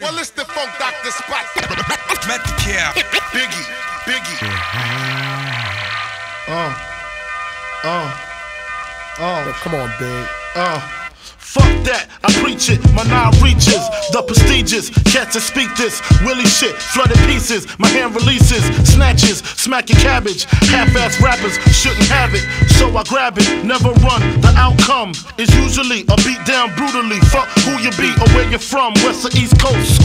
Well, it's the Funk Doctor Spock. Metcalf. Biggie, Biggie. Uh, uh, uh, Come on, big. uh. Fuck that, I preach it, my nine reaches, the prestigious, cats that speak this, Willie shit, flooded pieces, my hand releases, snatches, smack your cabbage, half-ass rappers shouldn't have it, so I grab it, never run, the outcome is usually a beat down brutally, fuck who you be or where you're from, west or east coast,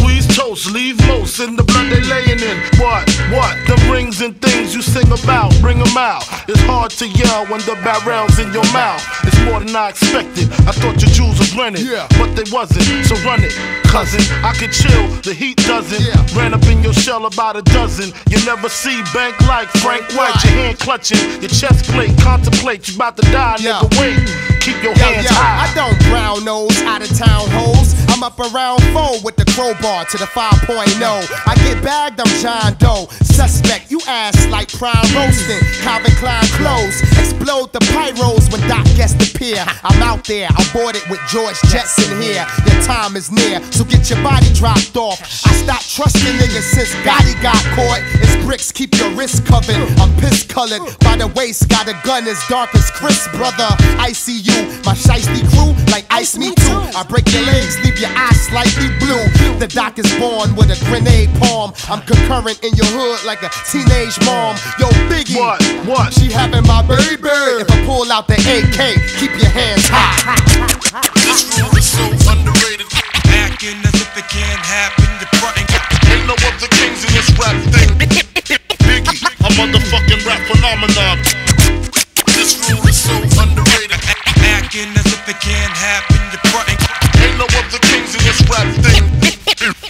toast, leave most in the blood they laying in, what, what, the rings and things you sing about, bring them out, it's hard to yell when the barrel's in your mouth, it's more than I expected, I thought your jewels was rented, Yeah. but they wasn't. So run it, cousin. I could chill, the heat doesn't. Yeah. Ran up in your shell about a dozen. You never see bank like Frank White. Your hand clutching, your chest plate. Contemplate, you about to die, Yeah. nigga. Wait, keep your Yo, hands yo, high. I don't brown nose out of town hoes. I'm up around four with the crowbar to the 5.0. I get bagged, I'm John Doe. Suspect, you ass like prime roasting. Calvin Klein clothes. Explode the pyros when Doc guests appear. I'm out there, I'm boarded with George Jetson here. Your time is near, so get your body dropped off. I stopped me, nigga, since Gotti got caught. It's bricks, keep your wrist covered. I'm piss colored by the waist, got a gun as dark as Chris, brother. I see you, my shiesty crew, like ice me too. I break your legs, leave your eyes slightly blue. The doc is born with a grenade palm. I'm concurrent in your hood like a teenage mom. Yo, Biggie. What? What? She having my baby. If I pull out the AK, keep your hands high. This rule is so underrated. Acting as if it can't happen. Phenomenon. This rule is so underrated. Acting as if it can't happen. You're fronting. Ain't no other kings in this rap thing.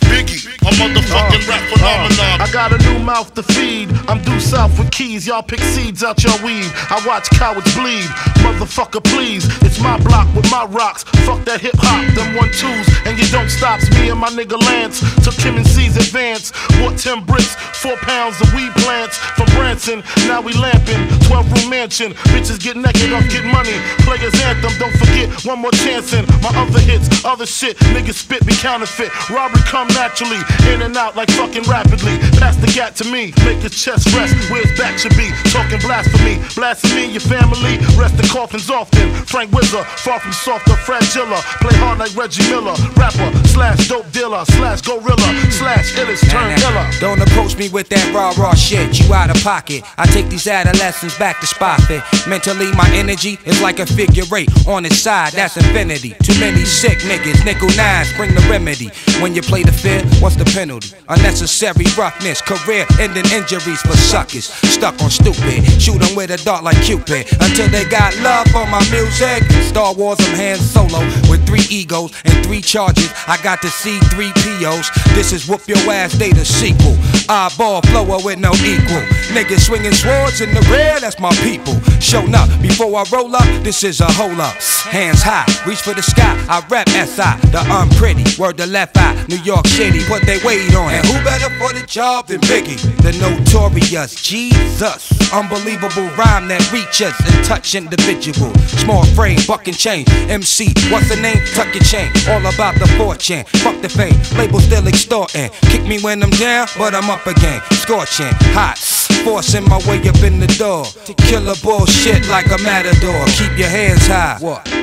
Biggie, a motherfucking uh, rap uh, phenomenon. I got a new mouth to feed. I'm due south with keys. Y'all pick seeds out your weed. I watch cowards bleed. Motherfucker, please. My block with my rocks. Fuck that hip hop, them one twos. And you don't stop. Me and my nigga Lance took him and C's advance. Bought 10 bricks, 4 pounds of weed plants from Branson. Now we lamping. 12 room mansion. Bitches get naked off get money. Players anthem. Don't forget one more chance in my other hits. Other shit. Niggas spit be counterfeit. Robbery come naturally. In and out like fucking rapidly. Pass the gat to me. Make his chest rest where his back should be. Talking blasphemy. Blasphemy your family. Rest the coffins often. Frank Wizard. Far from soft or fragile. Play hard like Reggie Miller. Rapper slash dope dealer slash gorilla slash illest turn iller. Don't approach me with that raw, raw shit. You out of pocket. I take these adolescents back to spot fit. Mentally, my energy is like a figure eight. On its side, that's infinity. Too many sick niggas. Nickel nines, bring the remedy. When you play the fair, what's the penalty? Unnecessary roughness, career ending injuries for suckers. Stuck on stupid. Shoot 'em with a dart like Cupid. Until they got love for my music. Star Wars, I'm Han Solo with three egos and three charges. I got to see three POs. This is Whoop Your Ass Day, the sequel. Eyeball flower with no equal. Niggas swinging swords in the rear, that's my people. Shown up before I roll up, this is a hole up. Hands high, reach for the sky. I rap SI, the unpretty. Word the left eye, New York City, put they weight on. And who better for the job than Biggie? The notorious Jesus. Unbelievable rhyme that reaches and touch individual. Small frame, buck and chain. MC, what's the name? Tuck your chain. All about the fortune. Fuck the fame. Label still extorting. Kick me when I'm down, but I'm up again. Scorching, hot. Forcing my way up in the door. To kill a bullshit like a matador. Keep your hands high. What?